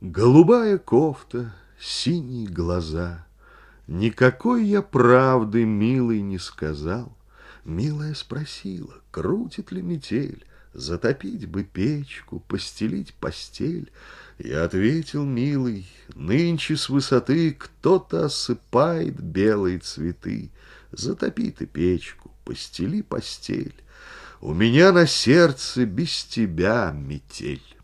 Голубая кофта, синие глаза. Никакой я правды, милый, не сказал. Милая спросила, крутит ли метель, Затопить бы печку, постелить постель. Я ответил, милый, нынче с высоты Кто-то осыпает белые цветы. Затопи ты печку, постели постель. У меня на сердце без тебя метель.